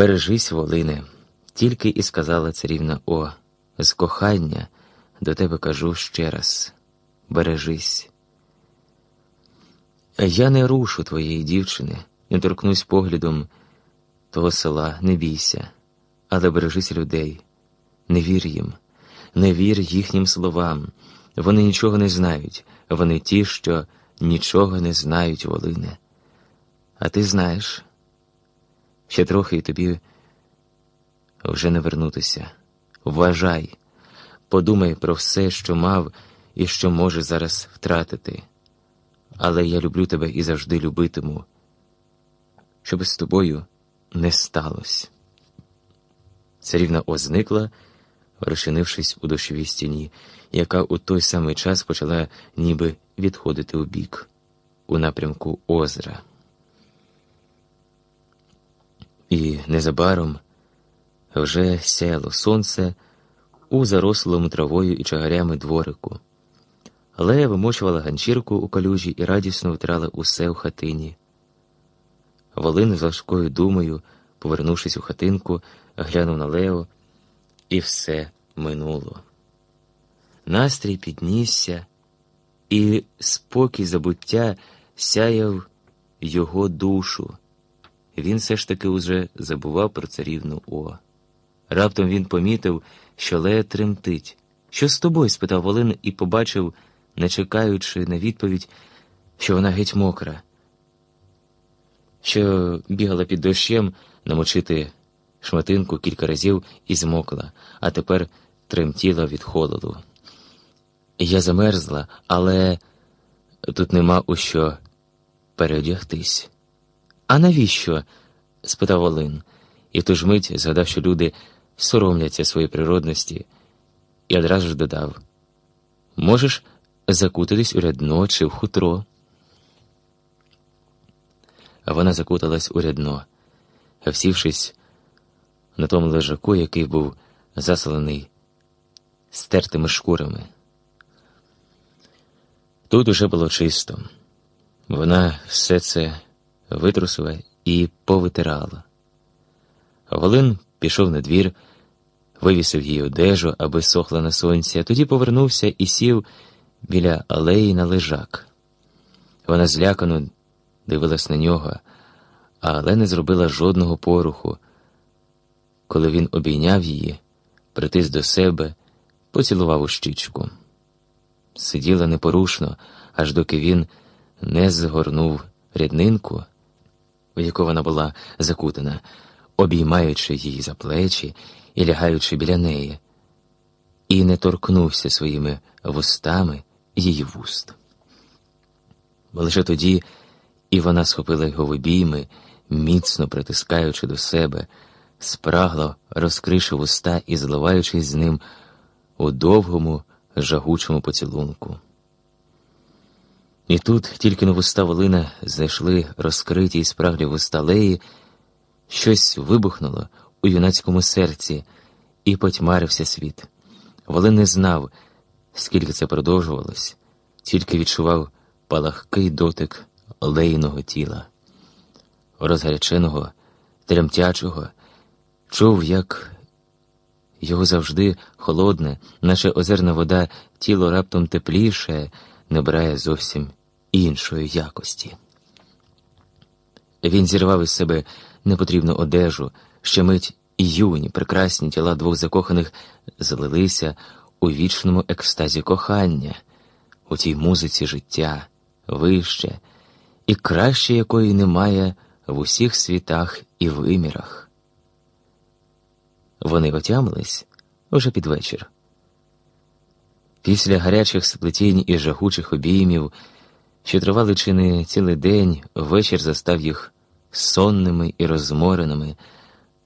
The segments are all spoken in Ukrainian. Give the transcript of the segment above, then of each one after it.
Бережись, Волине, тільки і сказала царівна О, з кохання до тебе кажу ще раз бережись. Я не рушу твоєї дівчини, не торкнусь поглядом того села, не бійся, але бережись людей, не вір їм, не вір їхнім словам. Вони нічого не знають, вони ті, що нічого не знають, Волине. А ти знаєш, ще трохи і тобі вже не вернутися. Вважай, подумай про все, що мав і що може зараз втратити. Але я люблю тебе і завжди любитиму, щоб з тобою не сталося. Царівна О зникла, розчинившись у дощовій стіні, яка у той самий час почала ніби відходити у бік, у напрямку озера. І незабаром вже сяяло сонце у зарослому травою і чагарями дворику. Лея вимочувала ганчірку у калюжі і радісно витирала усе у хатині. Волин з важкою думою, повернувшись у хатинку, глянув на Лео, і все минуло. Настрій піднісся, і спокій забуття сяяв його душу. Він все ж таки уже забував про царівну О. Раптом він помітив, що Лея тремтить. Що з тобою? спитав Волин і побачив, не чекаючи на відповідь, що вона геть мокра, що бігала під дощем намочити шматинку кілька разів і змокла, а тепер тремтіла від холоду. Я замерзла, але тут нема у що переодягтись. А навіщо? спитав Олин, і в ту ж мить згадав, що люди соромляться своєї природності, і одразу ж додав: Можеш закутатись у рядно чи в хутро. Вона закуталась у рядно, всівшись на тому лежаку, який був засланий стертими шкурами. Тут уже було чисто. Вона все це витрусила і повитирала. Волин пішов на двір, вивісив її одежу, аби сохла на сонці, а тоді повернувся і сів біля алеї на лежак. Вона злякано дивилась на нього, але не зробила жодного поруху. Коли він обійняв її, притис до себе, поцілував у щічку. Сиділа непорушно, аж доки він не згорнув ряднинку, в яку вона була закутана, обіймаючи її за плечі і лягаючи біля неї, і не торкнувся своїми вустами її вуст. Лише тоді і вона схопила його в обійми, міцно притискаючи до себе, спрагло розкривши вуста і зливаючись з ним у довгому, жагучому поцілунку. І тут тільки на вуста Волина знайшли розкриті і спраглі вуста Леї, щось вибухнуло у юнацькому серці, і потьмарився світ. Волин не знав, скільки це продовжувалось, тільки відчував палахкий дотик лейного тіла, розгаряченого, тремтячого, чув, як його завжди холодне, наче озерна вода, тіло раптом тепліше, набирає зовсім іншої якості. Він зірвав із себе непотрібну одежу, ще мить і юні, прекрасні тіла двох закоханих злилися у вічному екстазі кохання, у тій музиці життя, вище і краще якої немає в усіх світах і вимірах. Вони отямились уже під вечір. Після гарячих сплетінь і жагучих обіймів, що тривали чи не цілий день, вечір застав їх сонними і розмореними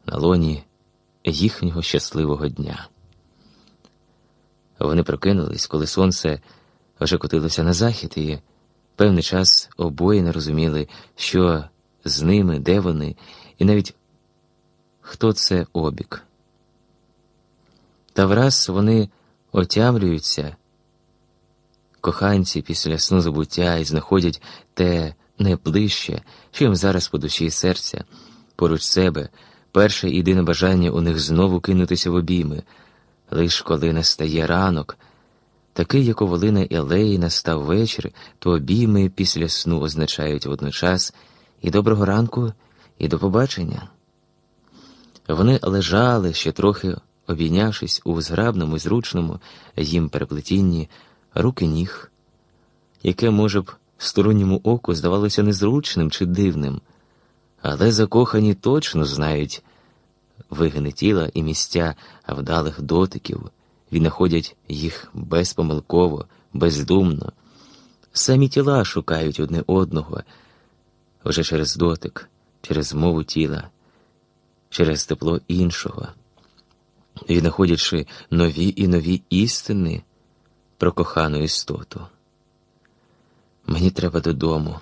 на лоні їхнього щасливого дня. Вони прокинулись, коли сонце вже котилося на захід, і певний час обоє не розуміли, що з ними, де вони, і навіть хто це обік. Та враз вони отямлюються, коханці після сну забуття і знаходять те найближче, що їм зараз по душі і серця, поруч себе, перше єдине бажання у них знову кинутися в обійми, лиш коли настає ранок. Такий, як у Волина і настав вечір, то обійми після сну означають водночас і доброго ранку, і до побачення. Вони лежали ще трохи, обійнявшись у зграбному, зручному їм переплетінні руки ніг, яке, може б, сторонньому оку здавалося незручним чи дивним, але закохані точно знають вигини тіла і місця вдалих дотиків. Віднаходять їх безпомилково, бездумно. Самі тіла шукають одне одного. Вже через дотик, через мову тіла, через тепло іншого, віднаходячи нові і нові істини про кохану істоту. Мені треба додому,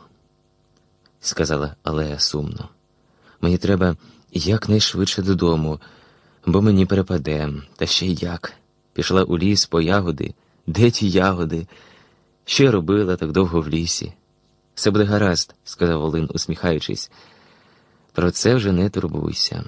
сказала Алея сумно. Мені треба якнайшвидше додому, бо мені перепаде, та ще й як пішла у ліс по ягоди. Де ті ягоди? Що я робила так довго в лісі? Все буде гаразд, сказав Волин, усміхаючись. Про це вже не турбуйся.